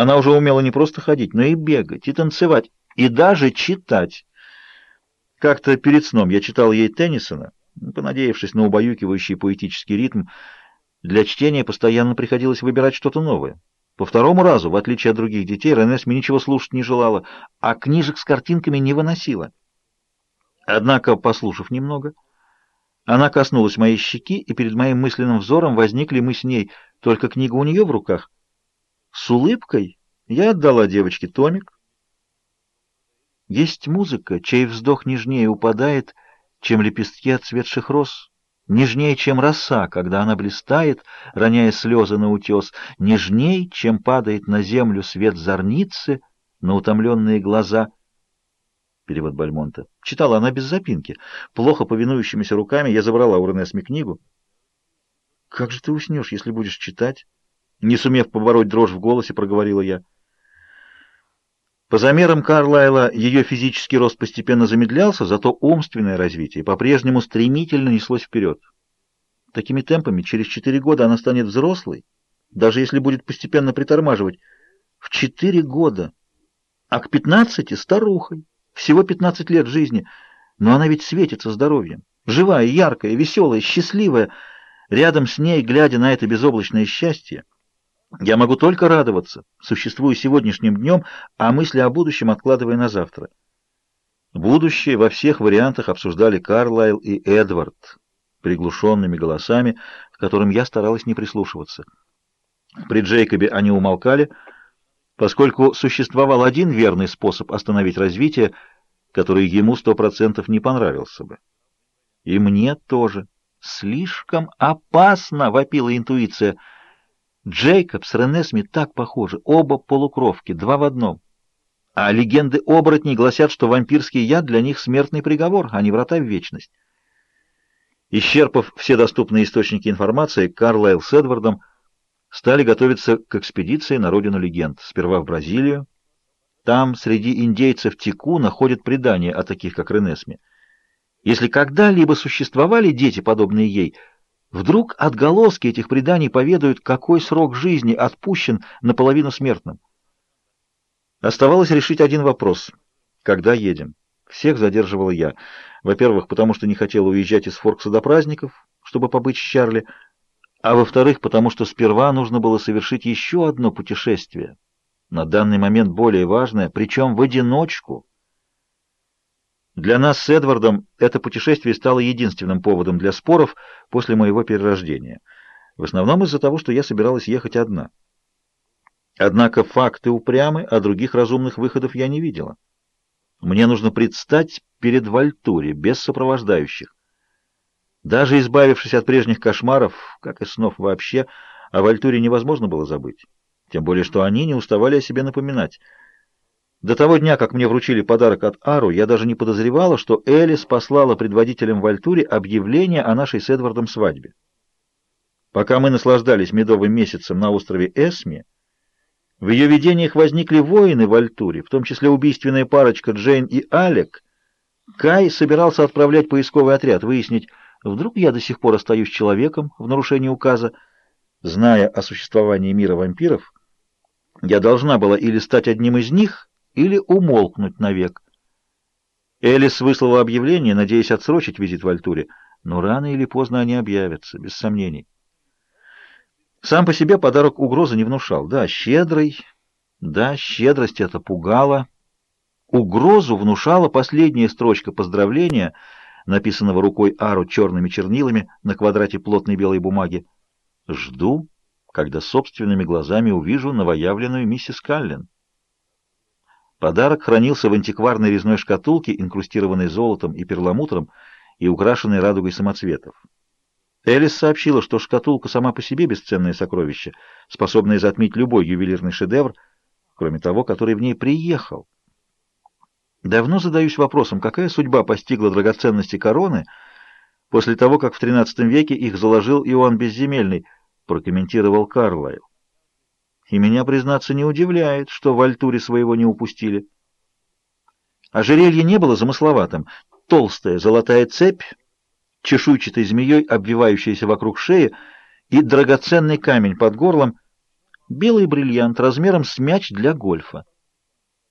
Она уже умела не просто ходить, но и бегать, и танцевать, и даже читать. Как-то перед сном я читал ей Теннисона, понадеявшись на убаюкивающий поэтический ритм. Для чтения постоянно приходилось выбирать что-то новое. По второму разу, в отличие от других детей, Ренесми ничего слушать не желала, а книжек с картинками не выносила. Однако, послушав немного, она коснулась моей щеки, и перед моим мысленным взором возникли мы с ней, только книга у нее в руках. С улыбкой я отдала девочке томик. Есть музыка, чей вздох нежнее упадает, чем лепестки отцветших роз нежнее, чем роса, когда она блистает, роняя слезы на утес, нежней, чем падает на землю свет зорницы на утомленные глаза. Перевод Бальмонта. Читала она без запинки. Плохо повинующимися руками я забрала у Ренесми книгу. «Как же ты уснешь, если будешь читать?» Не сумев побороть дрожь в голосе, проговорила я. По замерам Карлайла ее физический рост постепенно замедлялся, зато умственное развитие по-прежнему стремительно неслось вперед. Такими темпами через четыре года она станет взрослой, даже если будет постепенно притормаживать. В четыре года, а к пятнадцати — старухой. Всего пятнадцать лет жизни, но она ведь светится здоровьем. Живая, яркая, веселая, счастливая. Рядом с ней, глядя на это безоблачное счастье, я могу только радоваться, существуя сегодняшним днем, а мысли о будущем откладывая на завтра. Будущее во всех вариантах обсуждали Карлайл и Эдвард приглушенными голосами, к которым я старалась не прислушиваться. При Джейкобе они умолкали, поскольку существовал один верный способ остановить развитие, который ему сто процентов не понравился бы. И мне тоже. Слишком опасно, вопила интуиция — Джейкоб с Ренесми так похожи, оба полукровки, два в одном. А легенды оборотней гласят, что вампирский яд для них смертный приговор, а не врата в вечность. Исчерпав все доступные источники информации, Карлайл с Эдвардом стали готовиться к экспедиции на родину легенд. Сперва в Бразилию. Там среди индейцев Тику находят предания о таких, как Ренесми. Если когда-либо существовали дети, подобные ей – Вдруг отголоски этих преданий поведают, какой срок жизни отпущен наполовину смертным. Оставалось решить один вопрос. Когда едем? Всех задерживал я. Во-первых, потому что не хотела уезжать из Форкса до праздников, чтобы побыть с Чарли, а во-вторых, потому что сперва нужно было совершить еще одно путешествие, на данный момент более важное, причем в одиночку. Для нас с Эдвардом это путешествие стало единственным поводом для споров после моего перерождения. В основном из-за того, что я собиралась ехать одна. Однако факты упрямы, а других разумных выходов я не видела. Мне нужно предстать перед Вальтуре, без сопровождающих. Даже избавившись от прежних кошмаров, как и снов вообще, о Вальтуре невозможно было забыть. Тем более, что они не уставали о себе напоминать — до того дня, как мне вручили подарок от Ару, я даже не подозревала, что Элис послала предводителям в Альтуре объявление о нашей с Эдвардом свадьбе. Пока мы наслаждались медовым месяцем на острове Эсми, в ее видениях возникли воины в Альтуре, в том числе убийственная парочка Джейн и Алек. Кай собирался отправлять поисковый отряд, выяснить, вдруг я до сих пор остаюсь человеком в нарушении указа. Зная о существовании мира вампиров, я должна была или стать одним из них, или умолкнуть навек. Элис выслала объявление, надеясь отсрочить визит в Альтуре, но рано или поздно они объявятся, без сомнений. Сам по себе подарок угрозы не внушал. Да, щедрый, да, щедрость это пугала. Угрозу внушала последняя строчка поздравления, написанного рукой Ару черными чернилами на квадрате плотной белой бумаги. «Жду, когда собственными глазами увижу новоявленную миссис Каллен». Подарок хранился в антикварной резной шкатулке, инкрустированной золотом и перламутром и украшенной радугой самоцветов. Элис сообщила, что шкатулка сама по себе бесценное сокровище, способное затмить любой ювелирный шедевр, кроме того, который в ней приехал. Давно задаюсь вопросом, какая судьба постигла драгоценности короны после того, как в XIII веке их заложил Иоанн Безземельный, прокомментировал Карлайл. И меня, признаться, не удивляет, что в альтуре своего не упустили. Ожерелье не было замысловатым. Толстая золотая цепь, чешуйчатой змеей, обвивающаяся вокруг шеи, и драгоценный камень под горлом. Белый бриллиант размером с мяч для гольфа.